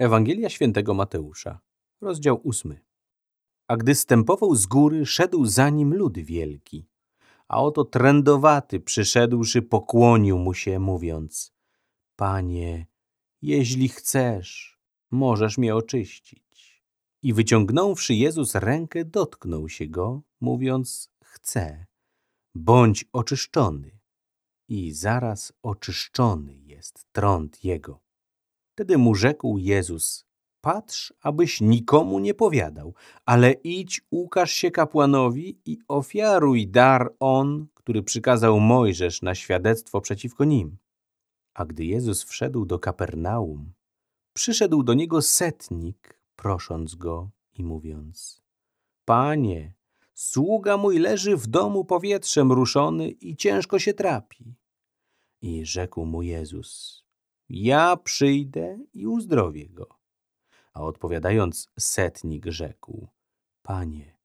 Ewangelia świętego Mateusza, rozdział ósmy. A gdy stępował z góry, szedł za nim lud wielki. A oto trędowaty przyszedłszy pokłonił mu się, mówiąc Panie, jeśli chcesz, możesz mnie oczyścić. I wyciągnąwszy Jezus rękę, dotknął się go, mówiąc Chcę, bądź oczyszczony. I zaraz oczyszczony jest trąd jego. Wtedy mu rzekł Jezus, patrz, abyś nikomu nie powiadał, ale idź, ukaż się kapłanowi i ofiaruj dar on, który przykazał Mojżesz na świadectwo przeciwko nim. A gdy Jezus wszedł do Kapernaum, przyszedł do niego setnik, prosząc go i mówiąc, Panie, sługa mój leży w domu powietrzem ruszony i ciężko się trapi. I rzekł mu Jezus, ja przyjdę i uzdrowię go. A odpowiadając, setnik rzekł, Panie,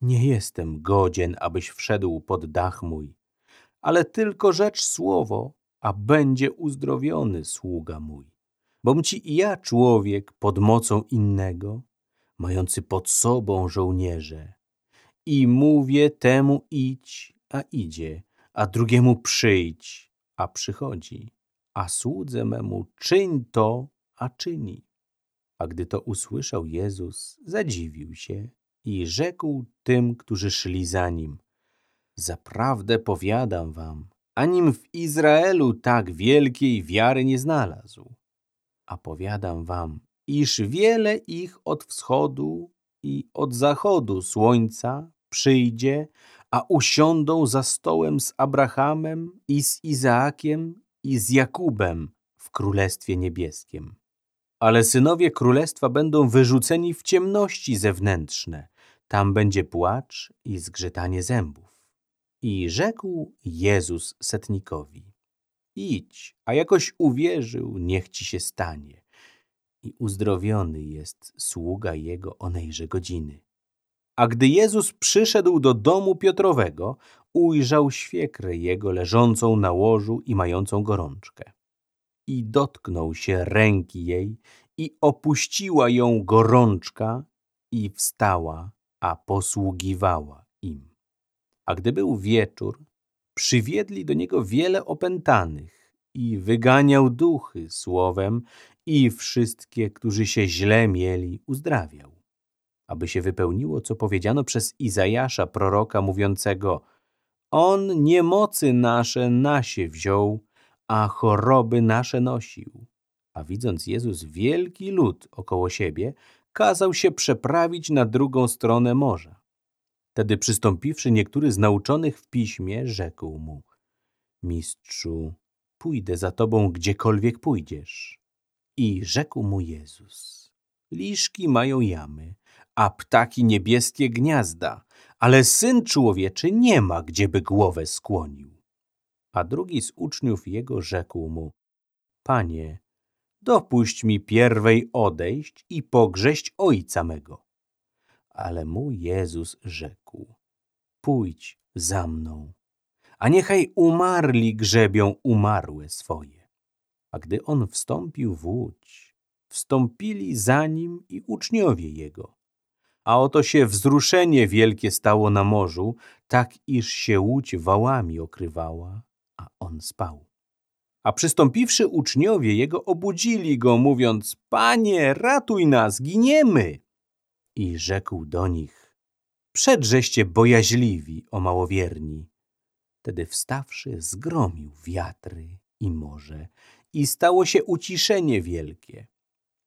nie jestem godzien, abyś wszedł pod dach mój, ale tylko rzecz słowo, a będzie uzdrowiony sługa mój. Bom ci i ja człowiek pod mocą innego, mający pod sobą żołnierze. I mówię temu idź, a idzie, a drugiemu przyjdź, a przychodzi a słudze memu czyń to, a czyni. A gdy to usłyszał Jezus, zadziwił się i rzekł tym, którzy szli za nim, Zaprawdę powiadam wam, anim w Izraelu tak wielkiej wiary nie znalazł. A powiadam wam, iż wiele ich od wschodu i od zachodu słońca przyjdzie, a usiądą za stołem z Abrahamem i z Izaakiem i z Jakubem w Królestwie Niebieskim. Ale synowie Królestwa będą wyrzuceni w ciemności zewnętrzne. Tam będzie płacz i zgrzytanie zębów. I rzekł Jezus setnikowi, idź, a jakoś uwierzył, niech ci się stanie. I uzdrowiony jest sługa jego onejże godziny. A gdy Jezus przyszedł do domu Piotrowego, ujrzał świekrę jego leżącą na łożu i mającą gorączkę. I dotknął się ręki jej i opuściła ją gorączka i wstała, a posługiwała im. A gdy był wieczór, przywiedli do niego wiele opętanych i wyganiał duchy słowem i wszystkie, którzy się źle mieli, uzdrawiał. Aby się wypełniło, co powiedziano przez Izajasza, proroka mówiącego – on niemocy nasze nasie wziął, a choroby nasze nosił. A widząc Jezus wielki lud około siebie, kazał się przeprawić na drugą stronę morza. Wtedy przystąpiwszy niektóry z nauczonych w piśmie, rzekł mu, Mistrzu, pójdę za tobą gdziekolwiek pójdziesz. I rzekł mu Jezus, liszki mają jamy, a ptaki niebieskie gniazda, ale Syn Człowieczy nie ma, gdzieby głowę skłonił. A drugi z uczniów jego rzekł mu, Panie, dopuść mi pierwej odejść i pogrześć ojca mego. Ale mu Jezus rzekł, pójdź za mną, a niechaj umarli grzebią umarłe swoje. A gdy on wstąpił w łódź, wstąpili za nim i uczniowie jego a oto się wzruszenie wielkie stało na morzu, tak iż się łódź wałami okrywała, a on spał. A przystąpiwszy uczniowie jego obudzili go, mówiąc, Panie, ratuj nas, giniemy! I rzekł do nich, przedrzeście bojaźliwi, o małowierni. Wtedy wstawszy, zgromił wiatry i morze i stało się uciszenie wielkie.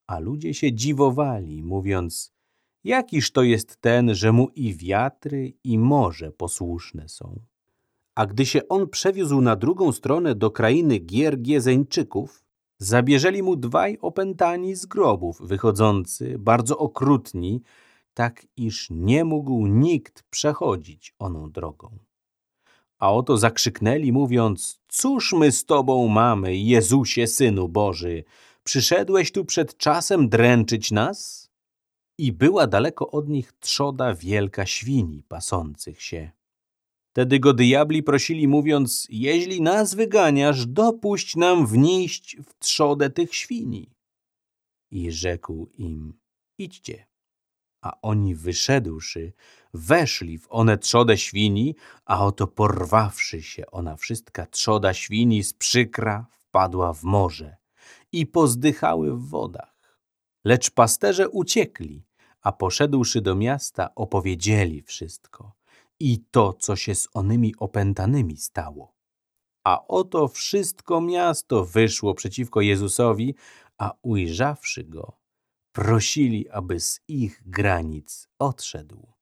A ludzie się dziwowali, mówiąc, Jakiż to jest ten, że mu i wiatry, i morze posłuszne są? A gdy się on przewiózł na drugą stronę do krainy gier Giezeńczyków, zabierzeli mu dwaj opętani z grobów, wychodzący, bardzo okrutni, tak iż nie mógł nikt przechodzić oną drogą. A oto zakrzyknęli, mówiąc, cóż my z Tobą mamy, Jezusie, Synu Boży? Przyszedłeś tu przed czasem dręczyć nas? I była daleko od nich trzoda wielka świni pasących się. Wtedy go diabli prosili, mówiąc, jeśli nas wyganiasz, dopuść nam wnieść w trzodę tych świni. i rzekł im, idźcie. A oni wyszedłszy, weszli w one trzodę świni, a oto porwawszy się ona wszystka trzoda świni z przykra wpadła w morze i pozdychały w wodach. Lecz pasterze uciekli, a poszedłszy do miasta opowiedzieli wszystko i to, co się z onymi opętanymi stało. A oto wszystko miasto wyszło przeciwko Jezusowi, a ujrzawszy go, prosili, aby z ich granic odszedł.